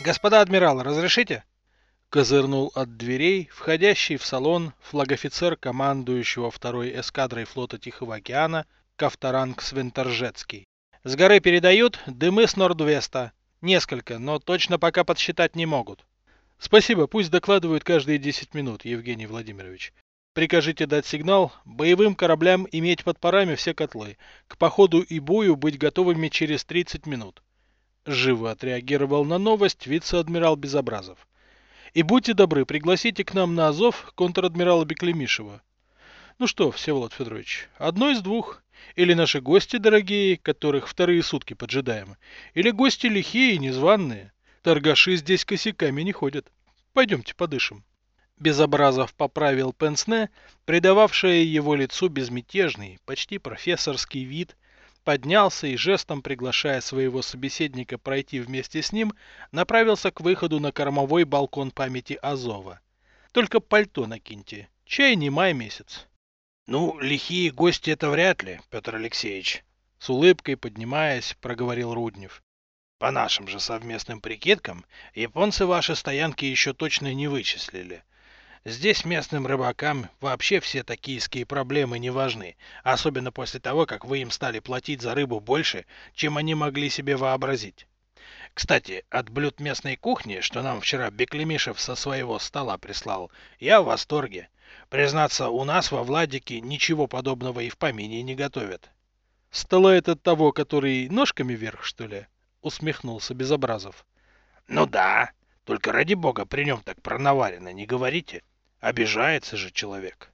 Господа адмиралы, разрешите? Козырнул от дверей, входящий в салон флагофицер командующего второй эскадрой флота Тихого океана Кавторанг Свинторжецкий. С горы передают дымы с Нордвеста. Несколько, но точно пока подсчитать не могут. Спасибо, пусть докладывают каждые 10 минут, Евгений Владимирович. Прикажите дать сигнал боевым кораблям иметь под парами все котлы, к походу и бою быть готовыми через 30 минут. Живо отреагировал на новость вице-адмирал Безобразов. И будьте добры, пригласите к нам на Азов контр-адмирала Беклемишева. Ну что, Всеволод Федорович, одно из двух. Или наши гости дорогие, которых вторые сутки поджидаем, или гости лихие и незваные. Торгаши здесь косяками не ходят. Пойдемте подышим. Безобразов поправил пенсне, придававшее его лицу безмятежный, почти профессорский вид, поднялся и жестом приглашая своего собеседника пройти вместе с ним, направился к выходу на кормовой балкон памяти Азова. Только пальто накиньте, чай не май месяц. Ну, лихие гости это вряд ли, Петр Алексеевич. С улыбкой поднимаясь, проговорил Руднев. По нашим же совместным прикидкам, японцы ваши стоянки еще точно не вычислили. Здесь местным рыбакам вообще все токийские проблемы не важны, особенно после того, как вы им стали платить за рыбу больше, чем они могли себе вообразить. Кстати, от блюд местной кухни, что нам вчера Беклемишев со своего стола прислал, я в восторге. Признаться, у нас во Владике ничего подобного и в помине не готовят. Стола это того, который ножками вверх, что ли? Усмехнулся Безобразов. Ну да, только ради бога при нем так пронаварено, не говорите. Обижается же человек.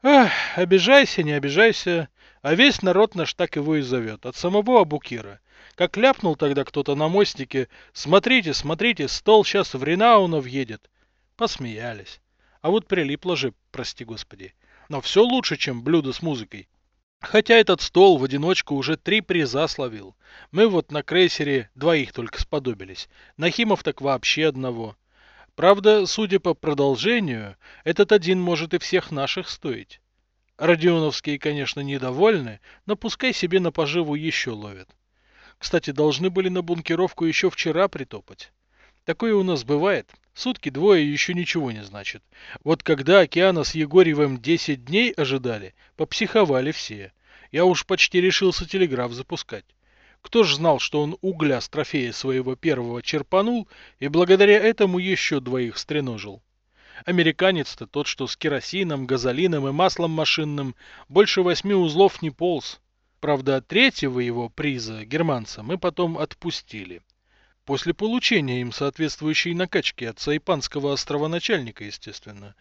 Ах, обижайся, не обижайся, а весь народ наш так его и зовет, от самого Абукира. Как ляпнул тогда кто-то на мостике, смотрите, смотрите, стол сейчас в Ринауна въедет. Посмеялись. А вот прилипло же, прости господи. Но все лучше, чем блюдо с музыкой. Хотя этот стол в одиночку уже три приза словил. Мы вот на крейсере двоих только сподобились. Нахимов так вообще одного. Правда, судя по продолжению, этот один может и всех наших стоить. Родионовские, конечно, недовольны, но пускай себе на поживу еще ловят. Кстати, должны были на бункеровку еще вчера притопать. Такое у нас бывает. Сутки двое еще ничего не значит. Вот когда Океана с Егорьевым 10 дней ожидали, попсиховали все. Я уж почти решился телеграф запускать. Кто ж знал, что он угля с трофея своего первого черпанул и благодаря этому еще двоих стреножил? Американец-то тот, что с керосином, газолином и маслом машинным, больше восьми узлов не полз. Правда, третьего его приза, германца, мы потом отпустили. После получения им соответствующей накачки от сайпанского островоначальника, естественно.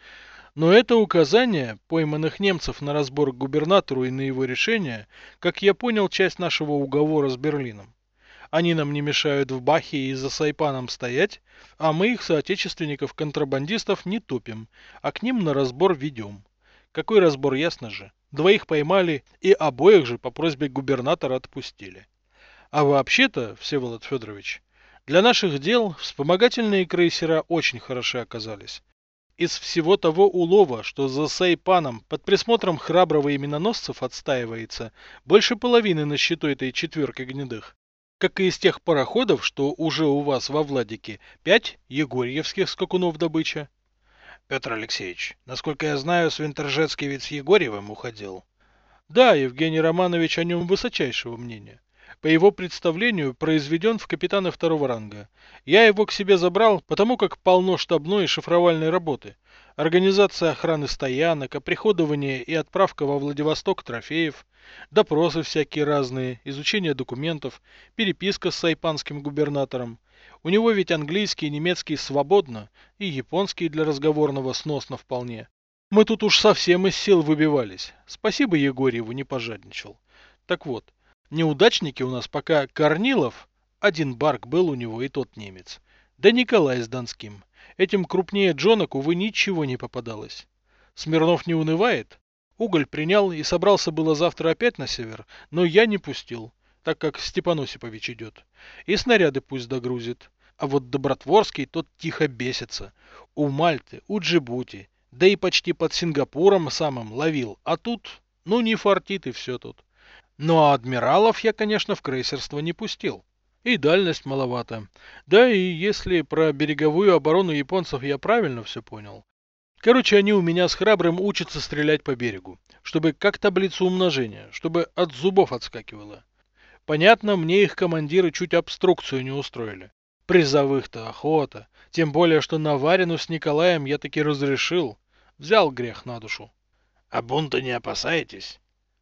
Но это указание пойманных немцев на разбор к губернатору и на его решение, как я понял, часть нашего уговора с Берлином. Они нам не мешают в Бахе и за Сайпаном стоять, а мы их соотечественников-контрабандистов не тупим, а к ним на разбор ведем. Какой разбор, ясно же. Двоих поймали и обоих же по просьбе губернатора отпустили. А вообще-то, Всеволод Федорович, для наших дел вспомогательные крейсера очень хороши оказались. Из всего того улова, что за Сайпаном под присмотром храброго именоносцев отстаивается, больше половины на счету этой четверки гнедых. Как и из тех пароходов, что уже у вас во Владике, пять егорьевских скакунов добыча. Петр Алексеевич, насколько я знаю, Свинтержецкий ведь с Егорьевым уходил. Да, Евгений Романович о нем высочайшего мнения по его представлению, произведен в капитаны второго ранга. Я его к себе забрал, потому как полно штабной и шифровальной работы. Организация охраны стоянок, оприходование и отправка во Владивосток трофеев, допросы всякие разные, изучение документов, переписка с сайпанским губернатором. У него ведь английский и немецкий свободно, и японский для разговорного сносно вполне. Мы тут уж совсем из сил выбивались. Спасибо Егорьеву не пожадничал. Так вот, Неудачники у нас пока Корнилов, один барк был у него и тот немец, да Николай с Донским. Этим крупнее Джонок, увы, ничего не попадалось. Смирнов не унывает. Уголь принял и собрался было завтра опять на север, но я не пустил, так как Степан Осипович идет. И снаряды пусть догрузит. А вот Добротворский тот тихо бесится. У Мальты, у Джибути, да и почти под Сингапуром самым ловил. А тут, ну не фартит и все тут. Ну а адмиралов я, конечно, в крейсерство не пустил. И дальность маловато. Да и если про береговую оборону японцев я правильно все понял. Короче, они у меня с храбрым учатся стрелять по берегу, чтобы как таблицу умножения, чтобы от зубов отскакивало. Понятно, мне их командиры чуть обструкцию не устроили. Призовых-то охота. Тем более, что Наварину с Николаем я таки разрешил. Взял грех на душу. А бунта не опасаетесь?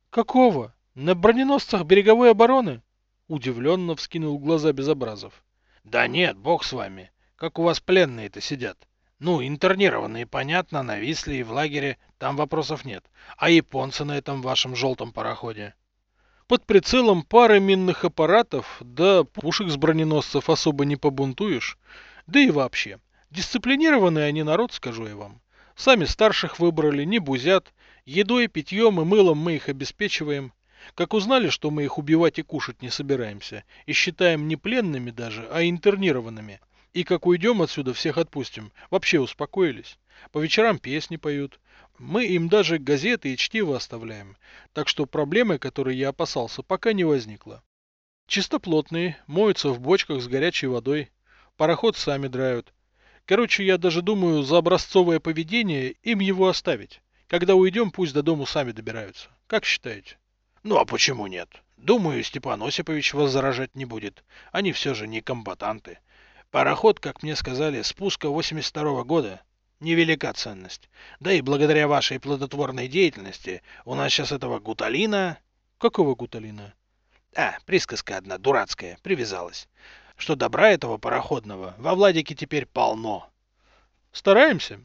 Какого? На броненосцах береговой обороны? Удивленно вскинул глаза Безобразов. Да нет, бог с вами. Как у вас пленные-то сидят? Ну, интернированные, понятно, нависли и в лагере, там вопросов нет. А японцы на этом вашем желтом пароходе? Под прицелом пары минных аппаратов, да пушек с броненосцев особо не побунтуешь. Да и вообще, дисциплинированный они народ, скажу я вам. Сами старших выбрали, не бузят. Едой, питьем и мылом мы их обеспечиваем. Как узнали, что мы их убивать и кушать не собираемся, и считаем не пленными даже, а интернированными, и как уйдем отсюда, всех отпустим, вообще успокоились. По вечерам песни поют. Мы им даже газеты и чтиво оставляем. Так что проблемы, которые я опасался, пока не возникло. Чистоплотные, моются в бочках с горячей водой. Пароход сами драют. Короче, я даже думаю, за образцовое поведение им его оставить. Когда уйдем, пусть до дому сами добираются. Как считаете? Ну а почему нет? Думаю, Степан Осипович вас заражать не будет. Они все же не комбатанты. Пароход, как мне сказали, спуска 82 -го года. Невелика ценность. Да и благодаря вашей плодотворной деятельности у нас сейчас этого гуталина... Какого гуталина? А, присказка одна, дурацкая, привязалась. Что добра этого пароходного во Владике теперь полно. Стараемся.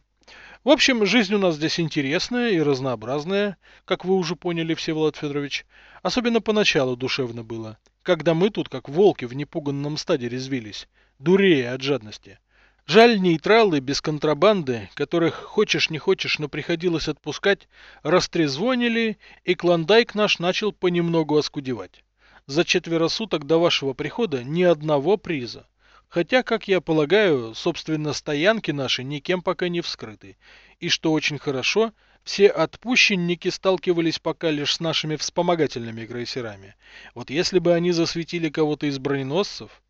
В общем, жизнь у нас здесь интересная и разнообразная, как вы уже поняли, Всеволод Федорович. Особенно поначалу душевно было, когда мы тут, как волки в непуганном стаде резвились, дурея от жадности. Жаль, нейтралы без контрабанды, которых хочешь не хочешь, но приходилось отпускать, растрезвонили, и клондайк наш начал понемногу оскудевать. За четверо суток до вашего прихода ни одного приза. Хотя, как я полагаю, собственно, стоянки наши никем пока не вскрыты. И что очень хорошо, все отпущенники сталкивались пока лишь с нашими вспомогательными крейсерами. Вот если бы они засветили кого-то из броненосцев...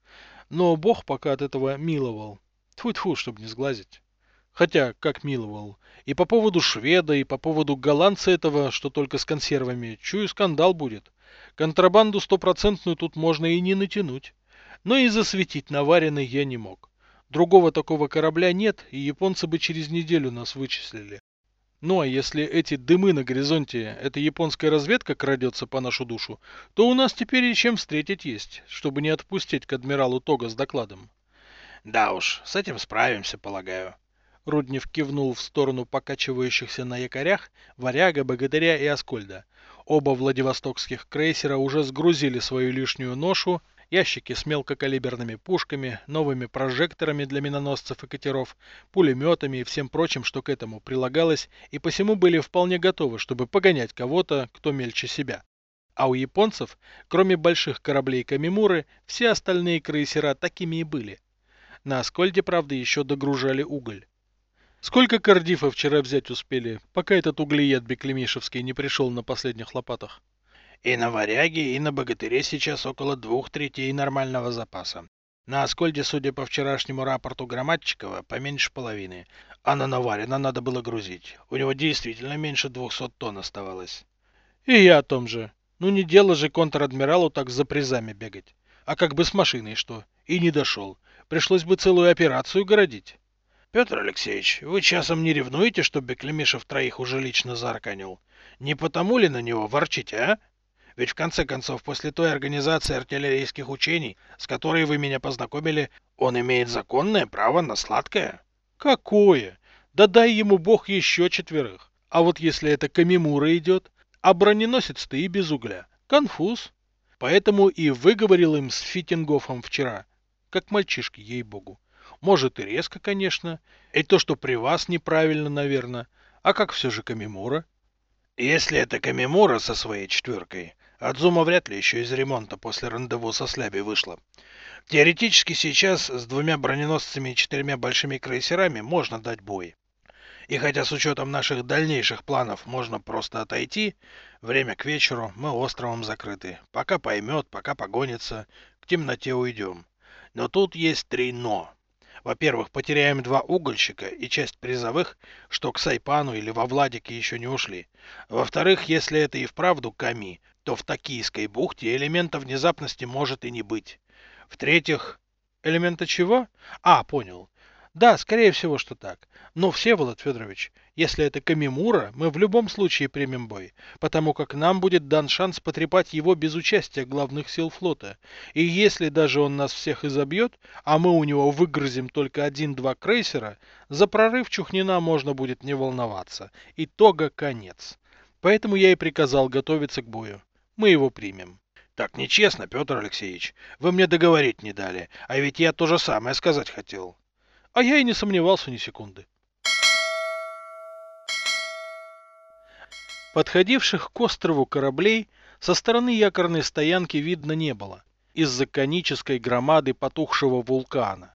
Но бог пока от этого миловал. Тьфу-тьфу, чтобы не сглазить. Хотя, как миловал. И по поводу шведа, и по поводу голландца этого, что только с консервами, чую, скандал будет. Контрабанду стопроцентную тут можно и не натянуть но и засветить наваренный я не мог. Другого такого корабля нет, и японцы бы через неделю нас вычислили. Ну а если эти дымы на горизонте, эта японская разведка крадется по нашу душу, то у нас теперь и чем встретить есть, чтобы не отпустить к адмиралу Тога с докладом. Да уж, с этим справимся, полагаю. Руднев кивнул в сторону покачивающихся на якорях Варяга, Богатыря и Аскольда. Оба владивостокских крейсера уже сгрузили свою лишнюю ношу ящики с мелкокалиберными пушками, новыми прожекторами для миноносцев и катеров, пулеметами и всем прочим, что к этому прилагалось, и посему были вполне готовы, чтобы погонять кого-то, кто мельче себя. А у японцев, кроме больших кораблей Камимуры, все остальные крейсера такими и были. На Аскольде, правда, еще догружали уголь. Сколько кардифов вчера взять успели, пока этот углеед Беклемишевский не пришел на последних лопатах? И на варяге, и на богатыре сейчас около двух третей нормального запаса. На Аскольде, судя по вчерашнему рапорту Громадчикова, поменьше половины. А на Наварина надо было грузить. У него действительно меньше двухсот тонн оставалось. И я о том же. Ну не дело же контр-адмиралу так за призами бегать. А как бы с машиной что? И не дошел. Пришлось бы целую операцию городить. Петр Алексеевич, вы часом не ревнуете, что Беклемишев троих уже лично заарканил? Не потому ли на него ворчите, а? Ведь в конце концов, после той организации артиллерийских учений, с которой вы меня познакомили, он имеет законное право на сладкое. Какое? Да дай ему бог еще четверых. А вот если это Камимура идет, а броненосец-то и без угля. Конфуз. Поэтому и выговорил им с Фитингофом вчера. Как мальчишки, ей-богу. Может и резко, конечно. И то, что при вас неправильно, наверное. А как все же Камимура? Если это Камимура со своей четверкой, Адзума вряд ли еще из ремонта после рандеву со Сляби вышла. Теоретически сейчас с двумя броненосцами и четырьмя большими крейсерами можно дать бой. И хотя с учетом наших дальнейших планов можно просто отойти, время к вечеру, мы островом закрыты. Пока поймет, пока погонится. к темноте уйдем. Но тут есть три «но». Во-первых, потеряем два угольщика и часть призовых, что к Сайпану или во Владике еще не ушли. Во-вторых, если это и вправду Ками, то в Токийской бухте элемента внезапности может и не быть. В-третьих... Элемента чего? А, понял. Да, скорее всего, что так. Но, Всеволод Федорович, если это Камимура, мы в любом случае примем бой, потому как нам будет дан шанс потрепать его без участия главных сил флота. И если даже он нас всех изобьет, а мы у него выгрузим только один-два крейсера, за прорыв Чухнина можно будет не волноваться. Итога конец. Поэтому я и приказал готовиться к бою. Мы его примем. Так нечестно, Петр Алексеевич. Вы мне договорить не дали, а ведь я то же самое сказать хотел. А я и не сомневался ни секунды. Подходивших к острову кораблей со стороны якорной стоянки видно не было, из-за конической громады потухшего вулкана.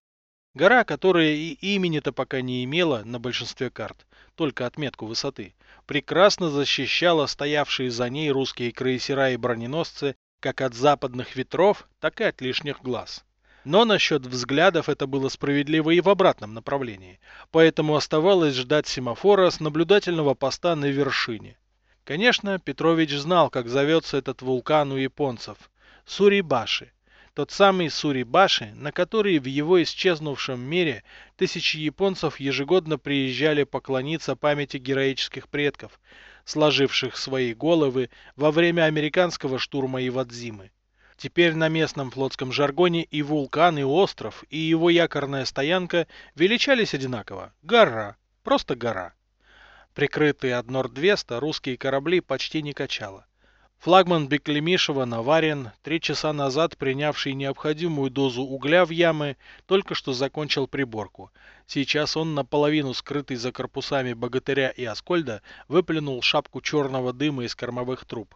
Гора, которая и имени-то пока не имела на большинстве карт, только отметку высоты, прекрасно защищала стоявшие за ней русские крейсера и броненосцы как от западных ветров, так и от лишних глаз. Но насчет взглядов это было справедливо и в обратном направлении, поэтому оставалось ждать семафора с наблюдательного поста на вершине. Конечно, Петрович знал, как зовется этот вулкан у японцев – Сурибаши. Тот самый Сурибаши, на который в его исчезнувшем мире тысячи японцев ежегодно приезжали поклониться памяти героических предков, сложивших свои головы во время американского штурма Ивадзимы. Теперь на местном флотском жаргоне и вулкан, и остров, и его якорная стоянка величались одинаково. Гора. Просто гора. Прикрытые от Нордвеста русские корабли почти не качало. Флагман Беклемишева Наварин, три часа назад принявший необходимую дозу угля в ямы, только что закончил приборку. Сейчас он, наполовину скрытый за корпусами Богатыря и Аскольда, выплюнул шапку черного дыма из кормовых труб.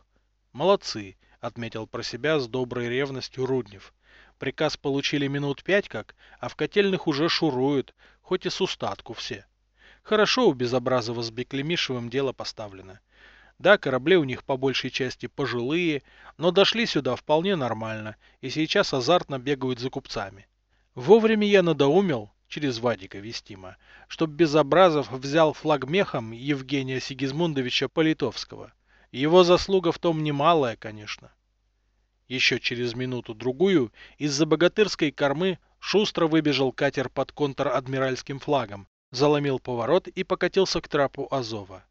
Молодцы отметил про себя с доброй ревностью Руднев. Приказ получили минут пять как, а в котельных уже шуруют, хоть и с устатку все. Хорошо у Безобразова с Беклемишевым дело поставлено. Да, корабли у них по большей части пожилые, но дошли сюда вполне нормально, и сейчас азартно бегают за купцами. Вовремя я надоумел, через Вадика Вестима, чтоб Безобразов взял флагмехом Евгения Сигизмундовича Политовского. Его заслуга в том немалая, конечно. Еще через минуту-другую из-за богатырской кормы шустро выбежал катер под контр-адмиральским флагом, заломил поворот и покатился к трапу Азова.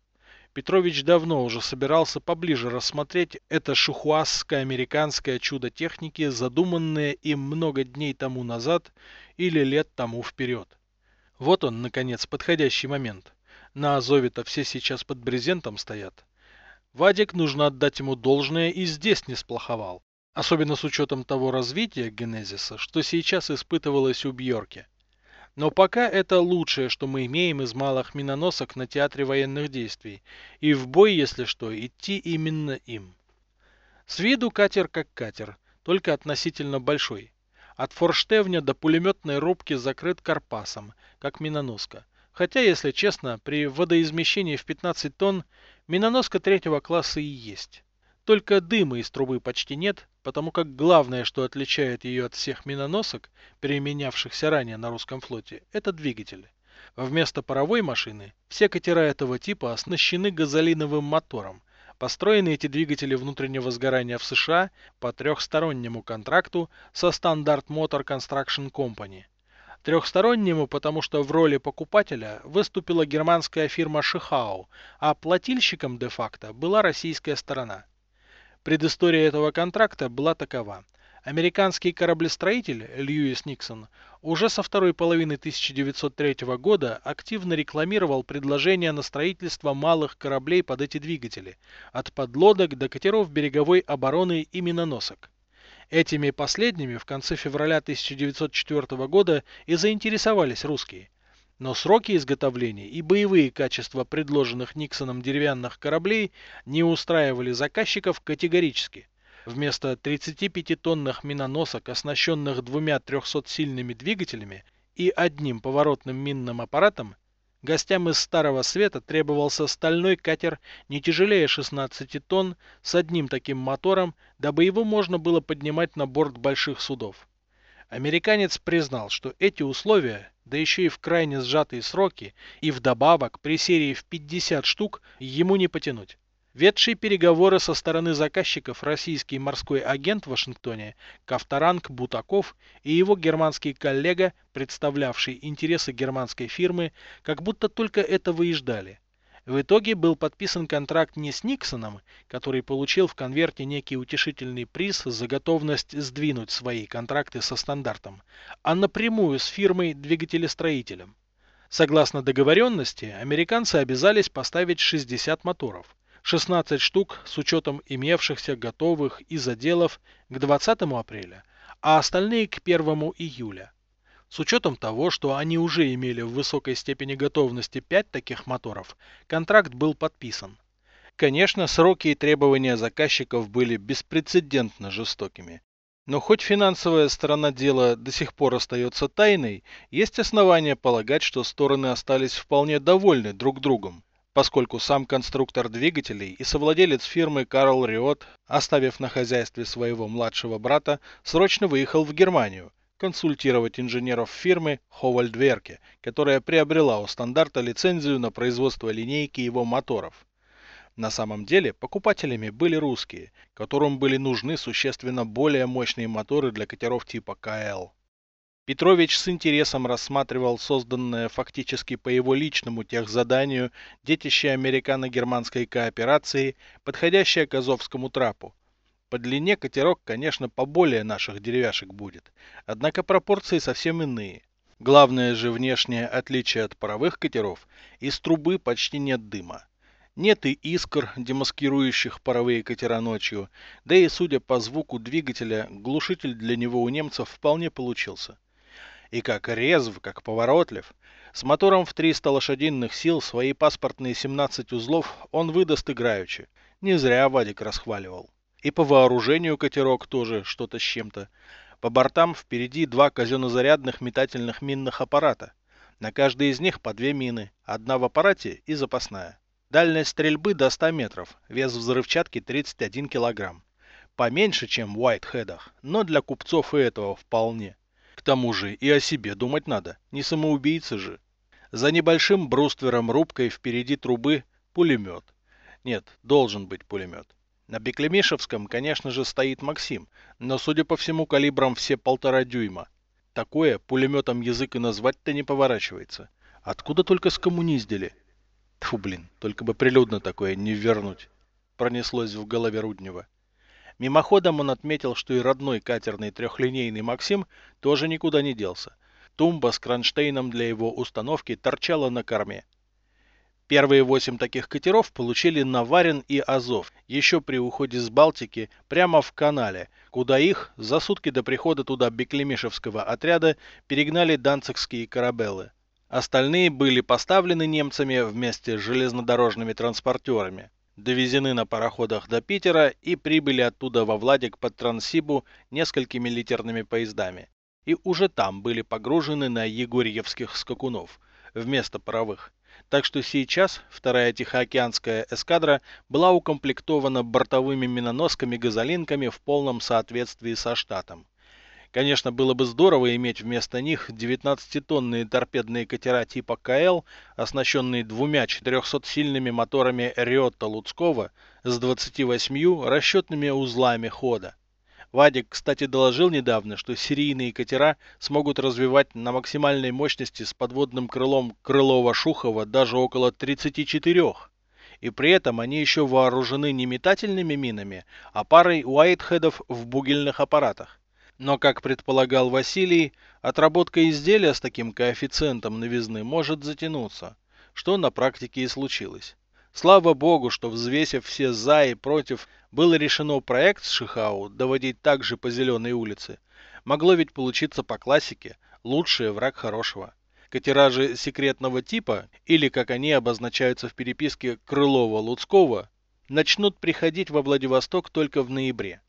Петрович давно уже собирался поближе рассмотреть это шухуасское-американское чудо техники, задуманное им много дней тому назад или лет тому вперед. Вот он, наконец, подходящий момент. На Азове-то все сейчас под брезентом стоят. Вадик, нужно отдать ему должное, и здесь не сплоховал. Особенно с учетом того развития генезиса, что сейчас испытывалось у Бьорки. Но пока это лучшее, что мы имеем из малых миноносок на театре военных действий. И в бой, если что, идти именно им. С виду катер как катер, только относительно большой. От форштевня до пулеметной рубки закрыт карпасом, как миноноска. Хотя, если честно, при водоизмещении в 15 тонн Миноноска третьего класса и есть. Только дыма из трубы почти нет, потому как главное, что отличает ее от всех миноносок, применявшихся ранее на русском флоте, это двигатели. Вместо паровой машины все катера этого типа оснащены газолиновым мотором. Построены эти двигатели внутреннего сгорания в США по трехстороннему контракту со Standard Motor Construction Company – Трехстороннему, потому что в роли покупателя выступила германская фирма Шихау, а плательщиком де-факто была российская сторона. Предыстория этого контракта была такова. Американский кораблестроитель Льюис Никсон уже со второй половины 1903 года активно рекламировал предложение на строительство малых кораблей под эти двигатели, от подлодок до катеров береговой обороны и миноносок. Этими последними в конце февраля 1904 года и заинтересовались русские. Но сроки изготовления и боевые качества предложенных Никсоном деревянных кораблей не устраивали заказчиков категорически. Вместо 35-тонных миноносок, оснащенных двумя 300-сильными двигателями и одним поворотным минным аппаратом, Гостям из Старого Света требовался стальной катер не тяжелее 16 тонн с одним таким мотором, дабы его можно было поднимать на борт больших судов. Американец признал, что эти условия, да еще и в крайне сжатые сроки, и вдобавок при серии в 50 штук, ему не потянуть. Ведший переговоры со стороны заказчиков российский морской агент в Вашингтоне Ковторанг Бутаков и его германский коллега, представлявший интересы германской фирмы, как будто только этого и ждали. В итоге был подписан контракт не с Никсоном, который получил в конверте некий утешительный приз за готовность сдвинуть свои контракты со стандартом, а напрямую с фирмой-двигателестроителем. Согласно договоренности, американцы обязались поставить 60 моторов – 16 штук с учетом имевшихся готовых и заделов к 20 апреля, а остальные к 1 июля. С учетом того, что они уже имели в высокой степени готовности 5 таких моторов, контракт был подписан. Конечно, сроки и требования заказчиков были беспрецедентно жестокими. Но хоть финансовая сторона дела до сих пор остается тайной, есть основания полагать, что стороны остались вполне довольны друг другом поскольку сам конструктор двигателей и совладелец фирмы Карл Риот, оставив на хозяйстве своего младшего брата, срочно выехал в Германию консультировать инженеров фирмы Ховальдверке, которая приобрела у стандарта лицензию на производство линейки его моторов. На самом деле покупателями были русские, которым были нужны существенно более мощные моторы для катеров типа КЛ. Петрович с интересом рассматривал созданное фактически по его личному техзаданию детище американо-германской кооперации, подходящее к Азовскому трапу. По длине катерок, конечно, поболее наших деревяшек будет, однако пропорции совсем иные. Главное же внешнее отличие от паровых катеров – из трубы почти нет дыма. Нет и искр, демаскирующих паровые катера ночью, да и, судя по звуку двигателя, глушитель для него у немцев вполне получился и как резв, как поворотлив. С мотором в 300 лошадиных сил свои паспортные 17 узлов он выдаст играючи. Не зря Вадик расхваливал. И по вооружению катерок тоже что-то с чем-то. По бортам впереди два казенно-зарядных метательных минных аппарата. На каждой из них по две мины, одна в аппарате и запасная. Дальность стрельбы до 100 метров, вес взрывчатки 31 килограмм. Поменьше, чем в Уайтхедах, но для купцов и этого вполне тому же и о себе думать надо, не самоубийца же. За небольшим бруствером рубкой впереди трубы пулемет. Нет, должен быть пулемет. На Беклемишевском, конечно же, стоит Максим, но, судя по всему, калибром все полтора дюйма. Такое пулеметом язык и назвать-то не поворачивается. Откуда только скоммуниздили? Тьфу, блин, только бы прилюдно такое не вернуть. Пронеслось в голове Руднева. Мимоходом он отметил, что и родной катерный трехлинейный «Максим» тоже никуда не делся. Тумба с кронштейном для его установки торчала на корме. Первые восемь таких катеров получили Наварин и Азов еще при уходе с Балтики прямо в канале, куда их за сутки до прихода туда Беклемишевского отряда перегнали данцикские корабелы. Остальные были поставлены немцами вместе с железнодорожными транспортерами довезены на пароходах до Питера и прибыли оттуда во Владик под Транссибу несколькими литерными поездами. И уже там были погружены на егорьевских скакунов вместо паровых. Так что сейчас вторая Тихоокеанская эскадра была укомплектована бортовыми миноносками-газолинками в полном соответствии со штатом. Конечно, было бы здорово иметь вместо них 19-тонные торпедные катера типа КЛ, оснащенные двумя 400-сильными моторами Риотта Луцкого с 28 расчетными узлами хода. Вадик, кстати, доложил недавно, что серийные катера смогут развивать на максимальной мощности с подводным крылом Крылова-Шухова даже около 34. И при этом они еще вооружены не метательными минами, а парой уайтхедов в бугельных аппаратах. Но, как предполагал Василий, отработка изделия с таким коэффициентом новизны может затянуться, что на практике и случилось. Слава богу, что взвесив все «за» и «против», было решено проект с Шихау доводить также по Зеленой улице. Могло ведь получиться по классике «лучший враг хорошего». Катеражи секретного типа, или как они обозначаются в переписке Крылова-Луцкого, начнут приходить во Владивосток только в ноябре.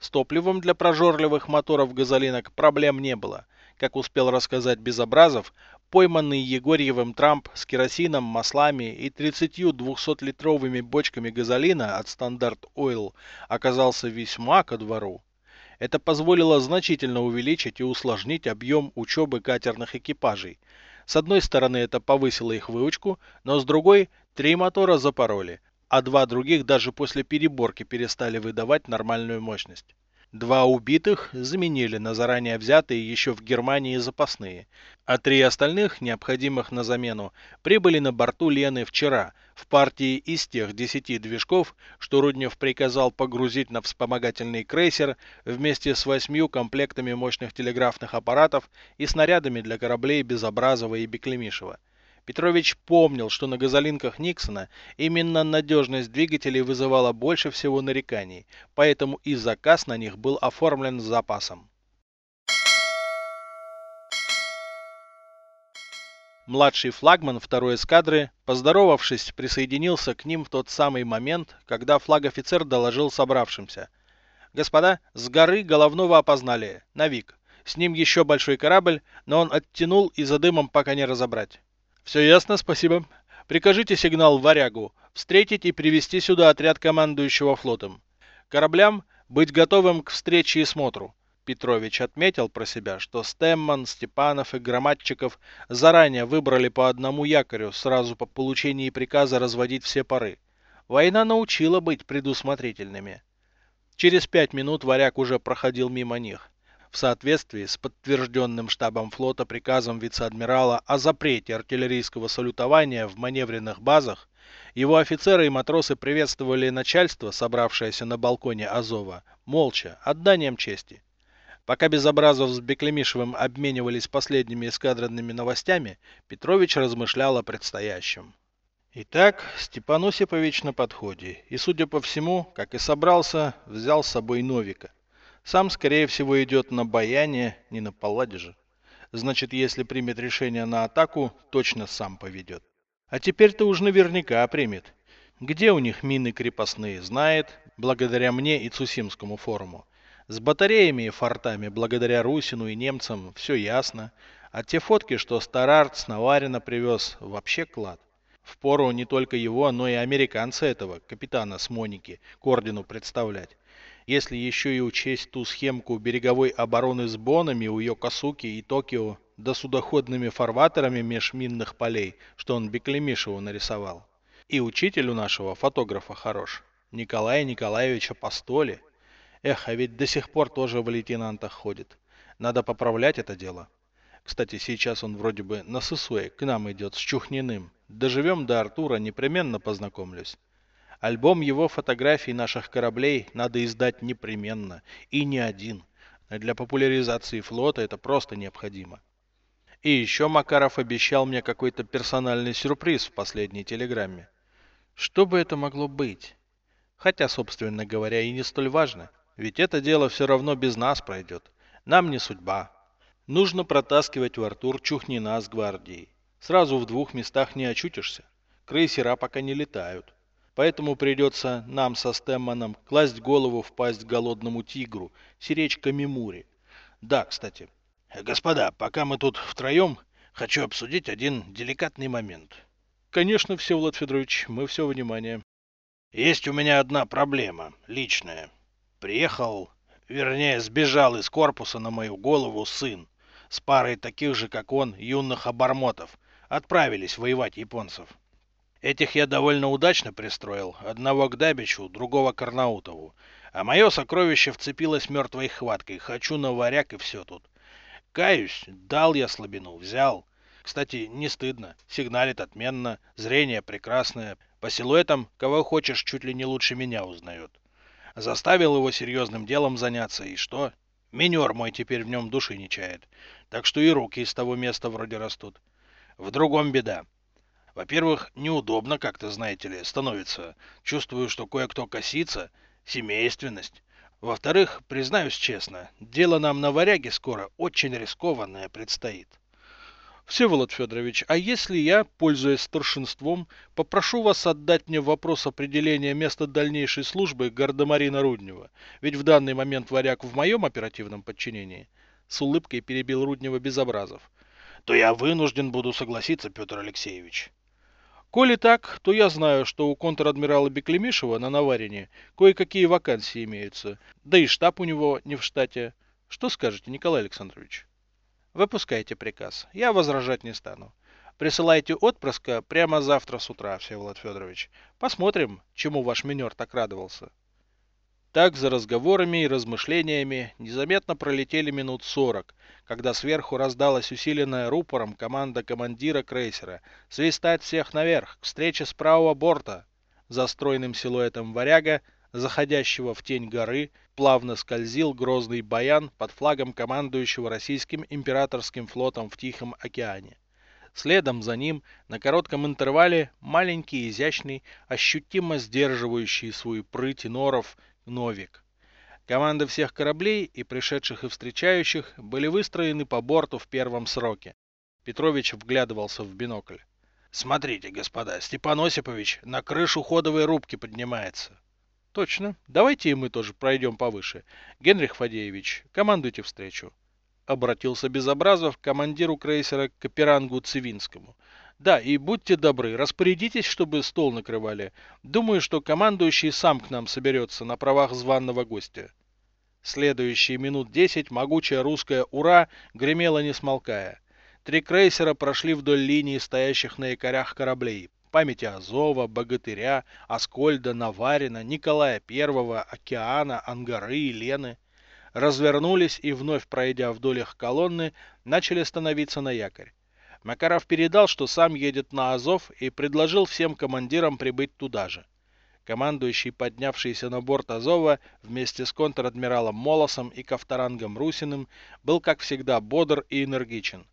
С топливом для прожорливых моторов газолинок проблем не было. Как успел рассказать Безобразов, пойманный Егорьевым Трамп с керосином, маслами и 30 200-литровыми бочками газолина от Стандарт Ойл оказался весьма ко двору. Это позволило значительно увеличить и усложнить объем учебы катерных экипажей. С одной стороны это повысило их выучку, но с другой три мотора запороли, а два других даже после переборки перестали выдавать нормальную мощность. Два убитых заменили на заранее взятые еще в Германии запасные, а три остальных, необходимых на замену, прибыли на борту Лены вчера, в партии из тех десяти движков, что Руднев приказал погрузить на вспомогательный крейсер вместе с восьмью комплектами мощных телеграфных аппаратов и снарядами для кораблей Безобразова и Беклемишева. Петрович помнил, что на газолинках Никсона именно надежность двигателей вызывала больше всего нареканий, поэтому и заказ на них был оформлен с запасом. Младший флагман второй эскадры, поздоровавшись, присоединился к ним в тот самый момент, когда флаг-офицер доложил собравшимся. «Господа, с горы головного опознали. Навик. С ним еще большой корабль, но он оттянул и за дымом пока не разобрать. Все ясно, спасибо. Прикажите сигнал «Варягу» встретить и привести сюда отряд командующего флотом. Кораблям быть готовым к встрече и смотру. Петрович отметил про себя, что Стемман, Степанов и Громадчиков заранее выбрали по одному якорю сразу по получении приказа разводить все пары. Война научила быть предусмотрительными. Через пять минут варяг уже проходил мимо них в соответствии с подтвержденным штабом флота приказом вице-адмирала о запрете артиллерийского салютования в маневренных базах, его офицеры и матросы приветствовали начальство, собравшееся на балконе Азова, молча, отданием чести. Пока Безобразов с Беклемишевым обменивались последними эскадренными новостями, Петрович размышлял о предстоящем. Итак, Степан Осипович на подходе, и, судя по всему, как и собрался, взял с собой Новика. Сам, скорее всего, идет на баяне, не на палладе же. Значит, если примет решение на атаку, точно сам поведет. А теперь-то уж наверняка примет. Где у них мины крепостные, знает, благодаря мне и Цусимскому форуму. С батареями и фортами, благодаря Русину и немцам, все ясно. А те фотки, что Старарт с Наварина привез, вообще клад. Впору не только его, но и американца этого, капитана с Моники, к ордену представлять. Если еще и учесть ту схемку береговой обороны с Бонами у Йокосуки и Токио, да судоходными фарватерами межминных полей, что он Беклемишеву нарисовал. И учитель у нашего фотографа хорош. Николая Николаевича Апостоли. Эх, а ведь до сих пор тоже в лейтенантах ходит. Надо поправлять это дело. Кстати, сейчас он вроде бы на Сысуэ к нам идет с Чухниным. Доживем до Артура, непременно познакомлюсь. Альбом его фотографий наших кораблей надо издать непременно, и не один. Для популяризации флота это просто необходимо. И еще Макаров обещал мне какой-то персональный сюрприз в последней телеграмме. Что бы это могло быть? Хотя, собственно говоря, и не столь важно, ведь это дело все равно без нас пройдет. Нам не судьба. Нужно протаскивать в Артур Чухнина с гвардией. Сразу в двух местах не очутишься. Крейсера пока не летают. Поэтому придется нам со Стэмманом класть голову в пасть голодному тигру, сиречь Камимури. Да, кстати. Господа, пока мы тут втроем, хочу обсудить один деликатный момент. Конечно, Всеволод Федорович, мы все внимание. Есть у меня одна проблема, личная. Приехал, вернее, сбежал из корпуса на мою голову сын с парой таких же, как он, юных обормотов. Отправились воевать японцев. Этих я довольно удачно пристроил, одного к Дабичу, другого к Арнаутову. А мое сокровище вцепилось мертвой хваткой, хочу на варяг и все тут. Каюсь, дал я слабину, взял. Кстати, не стыдно, сигналит отменно, зрение прекрасное. По силуэтам, кого хочешь, чуть ли не лучше меня узнает. Заставил его серьезным делом заняться, и что? Минер мой теперь в нем души не чает. Так что и руки из того места вроде растут. В другом беда. Во-первых, неудобно как-то, знаете ли, становится. Чувствую, что кое-кто косится. Семейственность. Во-вторых, признаюсь честно, дело нам на варяге скоро очень рискованное предстоит. Всеволод Федорович, а если я, пользуясь старшинством, попрошу вас отдать мне вопрос определения места дальнейшей службы Гардемарина Руднева, ведь в данный момент варяг в моем оперативном подчинении. С улыбкой перебил Руднева Безобразов. То я вынужден буду согласиться, Петр Алексеевич. Коли так, то я знаю, что у контр-адмирала Беклемишева на Наварине кое-какие вакансии имеются, да и штаб у него не в штате. Что скажете, Николай Александрович? Выпускайте приказ. Я возражать не стану. Присылайте отпрыска прямо завтра с утра, Всеволод Федорович. Посмотрим, чему ваш минер так радовался. Так за разговорами и размышлениями незаметно пролетели минут сорок, когда сверху раздалась усиленная рупором команда командира крейсера «Свистать всех наверх! К встрече с правого борта!» За стройным силуэтом варяга, заходящего в тень горы, плавно скользил грозный баян под флагом командующего российским императорским флотом в Тихом океане. Следом за ним, на коротком интервале, маленький, изящный, ощутимо сдерживающий свою прыть норов Новик. Команды всех кораблей и пришедших и встречающих были выстроены по борту в первом сроке. Петрович вглядывался в бинокль. «Смотрите, господа, Степан Осипович на крышу ходовой рубки поднимается». «Точно. Давайте и мы тоже пройдем повыше. Генрих Фадеевич, командуйте встречу». Обратился Безобразов к командиру крейсера Каперангу Цивинскому. Да, и будьте добры, распорядитесь, чтобы стол накрывали. Думаю, что командующий сам к нам соберется на правах званного гостя. Следующие минут десять могучая русская «Ура» гремела не смолкая. Три крейсера прошли вдоль линии стоящих на якорях кораблей. Памяти Азова, Богатыря, Аскольда, Наварина, Николая I, Океана, Ангары и Лены. Развернулись и, вновь пройдя вдоль их колонны, начали становиться на якорь. Макаров передал, что сам едет на Азов и предложил всем командирам прибыть туда же. Командующий, поднявшийся на борт Азова вместе с контр-адмиралом Молосом и Ковторангом Русиным, был, как всегда, бодр и энергичен.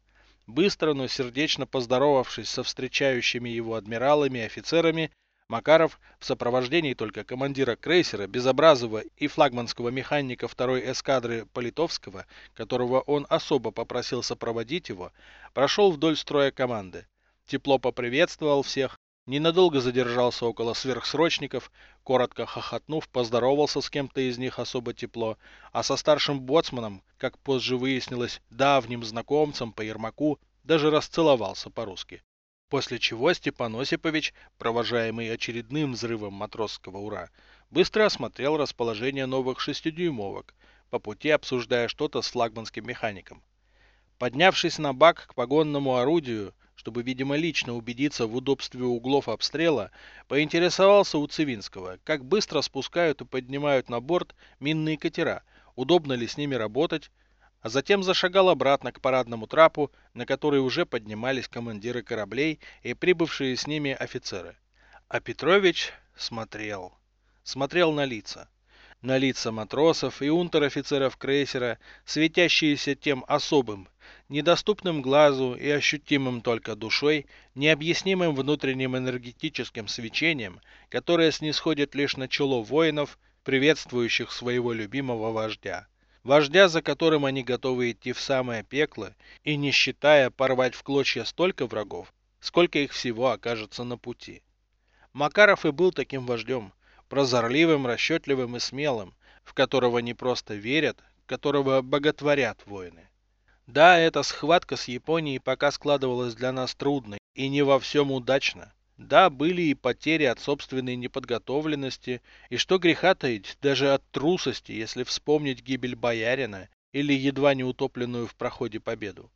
Быстро, но сердечно поздоровавшись со встречающими его адмиралами и офицерами, Макаров в сопровождении только командира крейсера Безобразова и флагманского механика второй эскадры Политовского, которого он особо попросил сопроводить его, прошел вдоль строя команды. Тепло поприветствовал всех, ненадолго задержался около сверхсрочников, коротко хохотнув, поздоровался с кем-то из них особо тепло, а со старшим боцманом, как позже выяснилось, давним знакомцем по Ермаку, даже расцеловался по-русски. После чего Степан Осипович, провожаемый очередным взрывом матросского «Ура», быстро осмотрел расположение новых шестидюймовок, по пути обсуждая что-то с флагманским механиком. Поднявшись на бак к погонному орудию, чтобы, видимо, лично убедиться в удобстве углов обстрела, поинтересовался у Цивинского, как быстро спускают и поднимают на борт минные катера, удобно ли с ними работать, а затем зашагал обратно к парадному трапу, на который уже поднимались командиры кораблей и прибывшие с ними офицеры. А Петрович смотрел. Смотрел на лица. На лица матросов и унтер-офицеров крейсера, светящиеся тем особым, недоступным глазу и ощутимым только душой, необъяснимым внутренним энергетическим свечением, которое снисходит лишь на чело воинов, приветствующих своего любимого вождя вождя, за которым они готовы идти в самое пекло, и не считая порвать в клочья столько врагов, сколько их всего окажется на пути. Макаров и был таким вождем, прозорливым, расчетливым и смелым, в которого не просто верят, которого боготворят воины. Да, эта схватка с Японией пока складывалась для нас трудно и не во всем удачно. Да, были и потери от собственной неподготовленности, и что греха таить, даже от трусости, если вспомнить гибель боярина или едва не утопленную в проходе победу.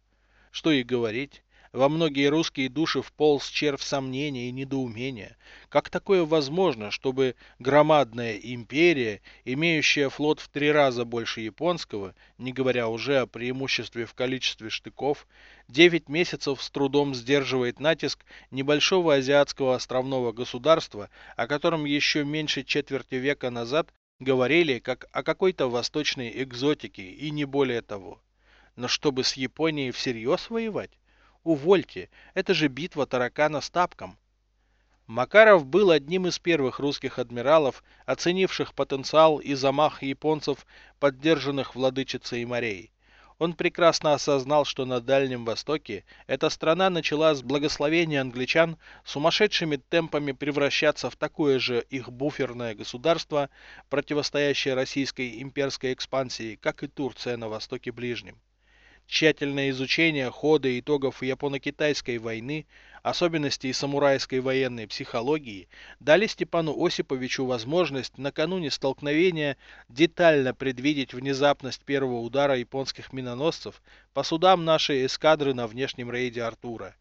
Что и говорить, во многие русские души вполз червь сомнения и недоумения. Как такое возможно, чтобы громадная империя, имеющая флот в три раза больше японского, не говоря уже о преимуществе в количестве штыков, девять месяцев с трудом сдерживает натиск небольшого азиатского островного государства, о котором еще меньше четверти века назад говорили как о какой-то восточной экзотике и не более того. Но чтобы с Японией всерьез воевать? Увольте, это же битва таракана с тапком. Макаров был одним из первых русских адмиралов, оценивших потенциал и замах японцев, поддержанных владычицей морей. Он прекрасно осознал, что на Дальнем Востоке эта страна начала с благословения англичан сумасшедшими темпами превращаться в такое же их буферное государство, противостоящее российской имперской экспансии, как и Турция на Востоке Ближнем. Тщательное изучение хода и итогов Японо-Китайской войны, особенностей самурайской военной психологии дали Степану Осиповичу возможность накануне столкновения детально предвидеть внезапность первого удара японских миноносцев по судам нашей эскадры на внешнем рейде Артура.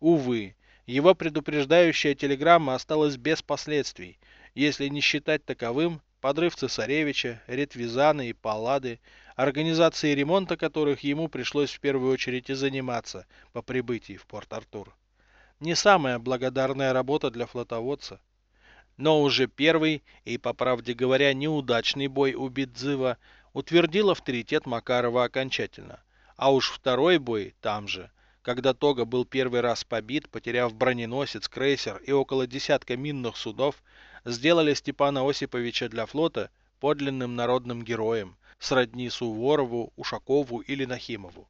Увы, его предупреждающая телеграмма осталась без последствий, если не считать таковым подрыв цесаревича, ретвизана и паллады, организацией ремонта которых ему пришлось в первую очередь и заниматься по прибытии в Порт-Артур. Не самая благодарная работа для флотоводца. Но уже первый и, по правде говоря, неудачный бой у Бидзыва утвердил авторитет Макарова окончательно. А уж второй бой там же, когда Тога был первый раз побит, потеряв броненосец, крейсер и около десятка минных судов, сделали Степана Осиповича для флота подлинным народным героем, сродни Суворову, Ушакову или Нахимову.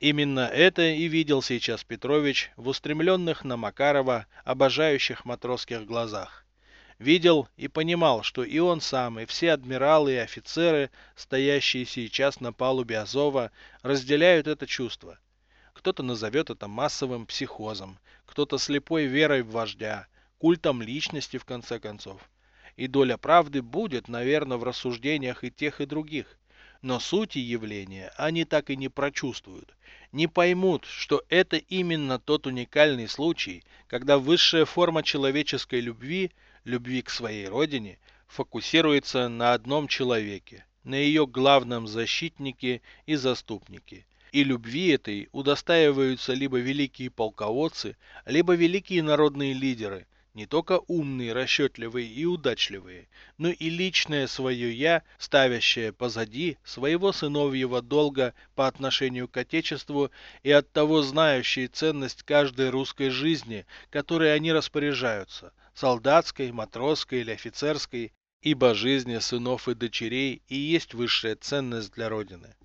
Именно это и видел сейчас Петрович в устремленных на Макарова обожающих матросских глазах. Видел и понимал, что и он сам, и все адмиралы и офицеры, стоящие сейчас на палубе Азова, разделяют это чувство. Кто-то назовет это массовым психозом, кто-то слепой верой в вождя, культом личности в конце концов. И доля правды будет, наверное, в рассуждениях и тех, и других. Но сути явления они так и не прочувствуют, не поймут, что это именно тот уникальный случай, когда высшая форма человеческой любви, любви к своей родине, фокусируется на одном человеке, на ее главном защитнике и заступнике. И любви этой удостаиваются либо великие полководцы, либо великие народные лидеры, не только умные, расчетливые и удачливые, но и личное свое «я», ставящее позади своего сыновьего долга по отношению к Отечеству и оттого знающие ценность каждой русской жизни, которой они распоряжаются, солдатской, матросской или офицерской, ибо жизни сынов и дочерей и есть высшая ценность для Родины.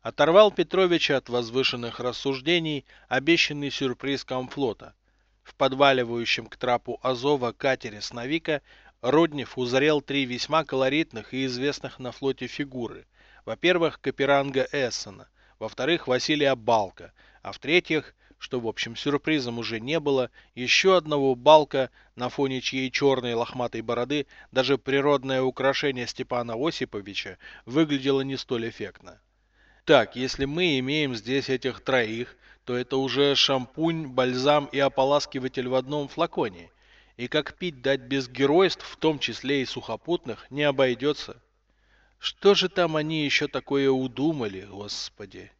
Оторвал Петровича от возвышенных рассуждений обещанный сюрприз комфлота – в подваливающем к трапу Азова катере Сновика Роднев узрел три весьма колоритных и известных на флоте фигуры. Во-первых, Каперанга Эссена, во-вторых, Василия Балка, а в-третьих, что в общем сюрпризом уже не было, еще одного Балка, на фоне чьей черной лохматой бороды даже природное украшение Степана Осиповича выглядело не столь эффектно. Так, если мы имеем здесь этих троих, то это уже шампунь, бальзам и ополаскиватель в одном флаконе. И как пить дать без геройств, в том числе и сухопутных, не обойдется. Что же там они еще такое удумали, господи?